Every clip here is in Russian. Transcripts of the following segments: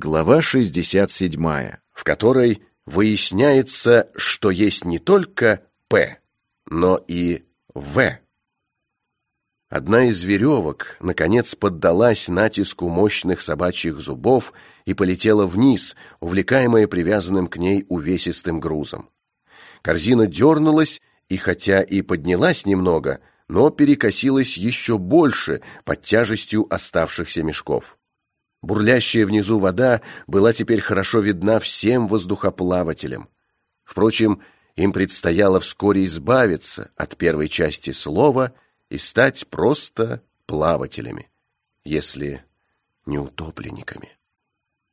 Глава 67, в которой выясняется, что есть не только «П», но и «В». Одна из веревок, наконец, поддалась натиску мощных собачьих зубов и полетела вниз, увлекаемая привязанным к ней увесистым грузом. Корзина дернулась, и хотя и поднялась немного, но перекосилась еще больше под тяжестью оставшихся мешков. Бурлящая внизу вода была теперь хорошо видна всем воздухоплавателям. Впрочем, им предстояло вскоре избавиться от первой части слова и стать просто плавателями, если не утопленниками.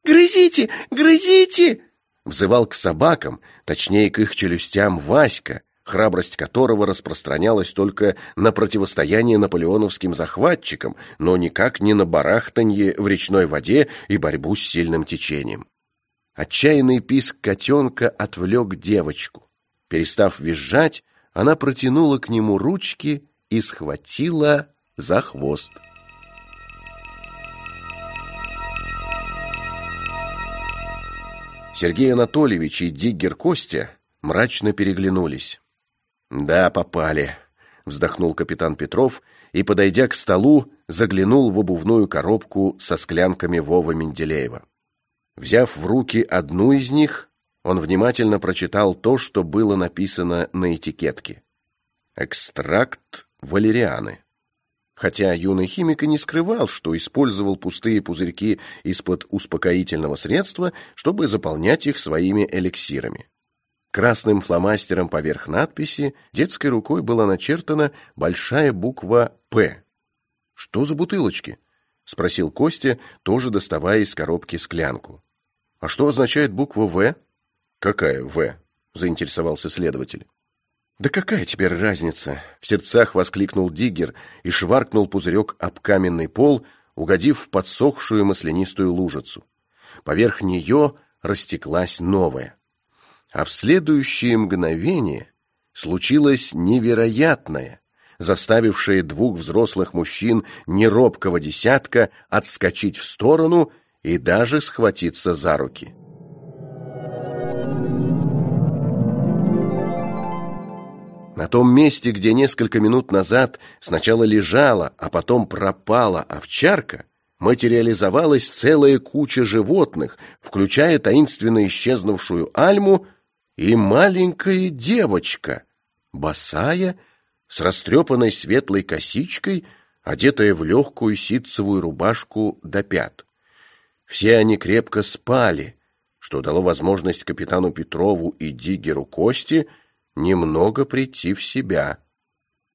«Грызите! Грызите!» Взывал к собакам, точнее к их челюстям Васька, храбрость которого распространялась только на противостояние наполеоновским захватчикам, но никак не на барахтанье в речной воде и борьбу с сильным течением. Отчаянный писк котенка отвлек девочку. Перестав визжать, она протянула к нему ручки и схватила за хвост. Сергей Анатольевич и Диггер Костя мрачно переглянулись. «Да, попали», — вздохнул капитан Петров и, подойдя к столу, заглянул в обувную коробку со склянками Вовы Менделеева. Взяв в руки одну из них, он внимательно прочитал то, что было написано на этикетке. «Экстракт валерианы». Хотя юный химик и не скрывал, что использовал пустые пузырьки из-под успокоительного средства, чтобы заполнять их своими эликсирами. Красным фломастером поверх надписи детской рукой была начертана большая буква «П». «Что за бутылочки?» — спросил Костя, тоже доставая из коробки склянку. «А что означает буква «В»?» «Какая «В»?» — заинтересовался следователь. «Да какая теперь разница?» — в сердцах воскликнул Диггер и шваркнул пузырек об каменный пол, угодив в подсохшую маслянистую лужицу. Поверх нее растеклась новая. А в следующее мгновение случилось невероятное, заставившее двух взрослых мужчин неробкого десятка отскочить в сторону и даже схватиться за руки. На том месте, где несколько минут назад сначала лежала, а потом пропала овчарка, материализовалась целая куча животных, включая таинственно исчезнувшую Альму и маленькая девочка, босая, с растрепанной светлой косичкой, одетая в легкую ситцевую рубашку до пят. Все они крепко спали, что дало возможность капитану Петрову и Диггеру Кости немного прийти в себя.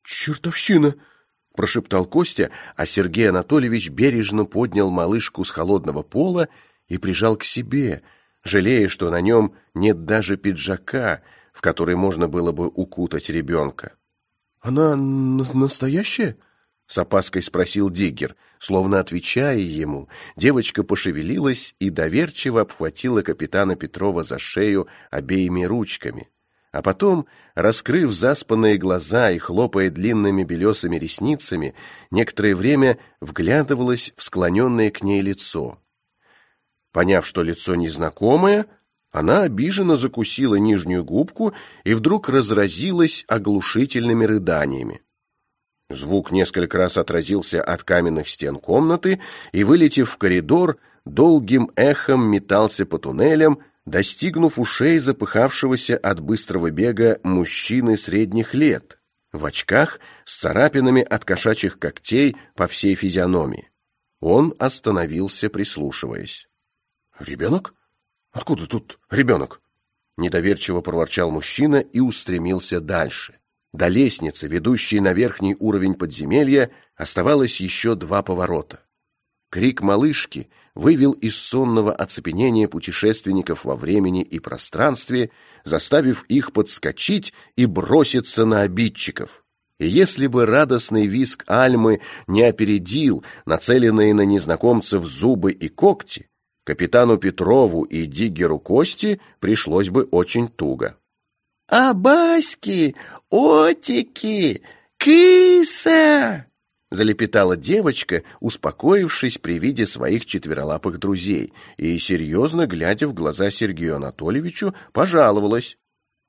«Чертовщина!» — прошептал Костя, а Сергей Анатольевич бережно поднял малышку с холодного пола и прижал к себе — жалея, что на нем нет даже пиджака, в который можно было бы укутать ребенка. «Она настоящая?» — с опаской спросил Диггер. Словно отвечая ему, девочка пошевелилась и доверчиво обхватила капитана Петрова за шею обеими ручками. А потом, раскрыв заспанные глаза и хлопая длинными белесыми ресницами, некоторое время вглядывалась в склоненное к ней лицо. Поняв, что лицо незнакомое, она обиженно закусила нижнюю губку и вдруг разразилась оглушительными рыданиями. Звук несколько раз отразился от каменных стен комнаты и, вылетев в коридор, долгим эхом метался по туннелям, достигнув ушей запыхавшегося от быстрого бега мужчины средних лет, в очках с царапинами от кошачьих когтей по всей физиономии. Он остановился, прислушиваясь. «Ребенок? Откуда тут ребенок?» Недоверчиво проворчал мужчина и устремился дальше. До лестницы, ведущей на верхний уровень подземелья, оставалось еще два поворота. Крик малышки вывел из сонного оцепенения путешественников во времени и пространстве, заставив их подскочить и броситься на обидчиков. И если бы радостный визг Альмы не опередил нацеленные на незнакомцев зубы и когти, капитану Петрову и Диггеру Кости пришлось бы очень туго. «А баски, отики, киса!» залепетала девочка, успокоившись при виде своих четверолапых друзей, и, серьезно глядя в глаза Сергею Анатольевичу, пожаловалась.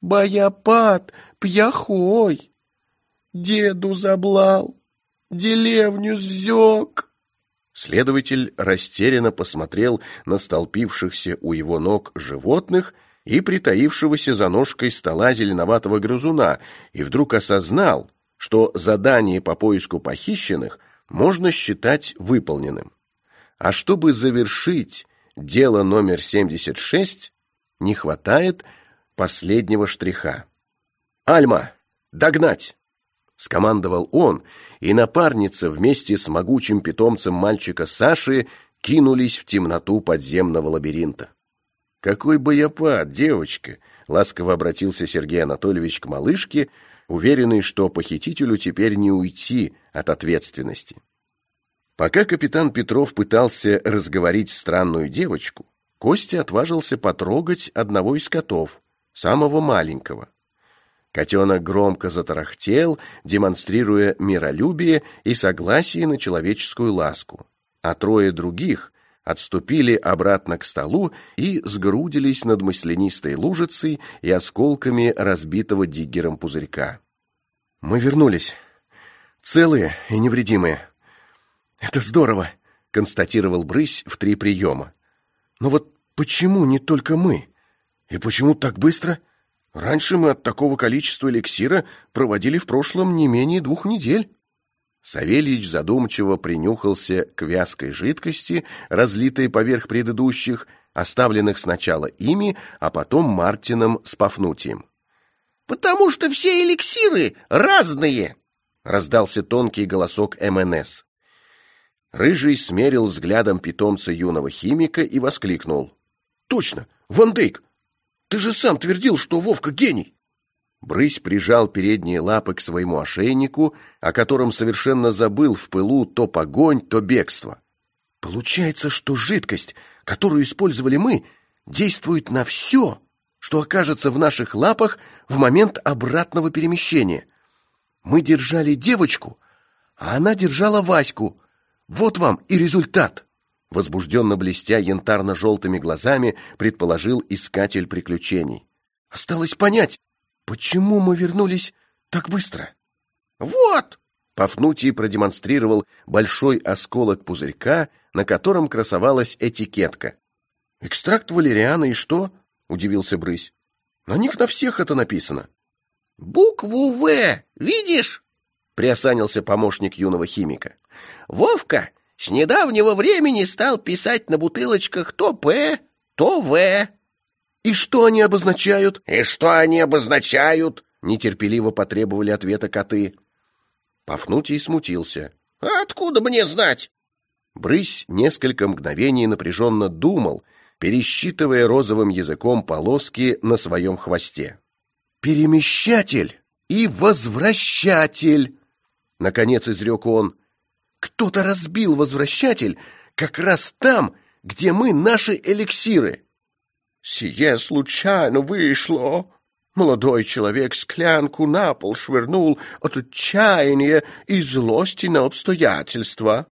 «Бояпад, пьяхой, деду заблал, деревню сзек». Следователь растерянно посмотрел на столпившихся у его ног животных и притаившегося за ножкой стола зеленоватого грызуна, и вдруг осознал, что задание по поиску похищенных можно считать выполненным. А чтобы завершить дело номер 76, не хватает последнего штриха. «Альма, догнать!» — скомандовал он, и напарница вместе с могучим питомцем мальчика Саши кинулись в темноту подземного лабиринта. «Какой боепад, девочка!» — ласково обратился Сергей Анатольевич к малышке, уверенный, что похитителю теперь не уйти от ответственности. Пока капитан Петров пытался разговорить странную девочку, Костя отважился потрогать одного из котов, самого маленького. Котенок громко затарахтел, демонстрируя миролюбие и согласие на человеческую ласку, а трое других отступили обратно к столу и сгрудились над маслянистой лужицей и осколками разбитого диггером пузырька. «Мы вернулись. Целые и невредимые. Это здорово!» — констатировал Брысь в три приема. «Но вот почему не только мы? И почему так быстро? Раньше мы от такого количества эликсира проводили в прошлом не менее двух недель». Савельич задумчиво принюхался к вязкой жидкости, разлитой поверх предыдущих, оставленных сначала ими, а потом Мартином с Пафнутием. «Потому что все эликсиры разные!» — раздался тонкий голосок МНС. Рыжий смерил взглядом питомца юного химика и воскликнул. «Точно! Ван Дейк! Ты же сам твердил, что Вовка гений!» Брысь прижал передние лапы к своему ошейнику, о котором совершенно забыл в пылу то погонь, то бегство. Получается, что жидкость, которую использовали мы, действует на все, что окажется в наших лапах в момент обратного перемещения. Мы держали девочку, а она держала Ваську. Вот вам и результат. Возбужденно блестя янтарно-желтыми глазами, предположил искатель приключений. Осталось понять, Почему мы вернулись так быстро? Вот! Пафнутий продемонстрировал большой осколок пузырька, на котором красовалась этикетка. «Экстракт валериана и что?» — удивился Брысь. «На них на всех это написано». «Букву «В» видишь?» — приосанился помощник юного химика. «Вовка с недавнего времени стал писать на бутылочках то «П», то «В». «И что они обозначают?» «И что они обозначают?» Нетерпеливо потребовали ответа коты. Пафнутий смутился. «Откуда мне знать?» Брысь несколько мгновений напряженно думал, пересчитывая розовым языком полоски на своем хвосте. «Перемещатель и возвращатель!» Наконец изрек он. «Кто-то разбил возвращатель как раз там, где мы наши эликсиры!» Сие случайно вышло. Молодой человек склянку на пол швырнул от отчаяния и злости на обстоятельства.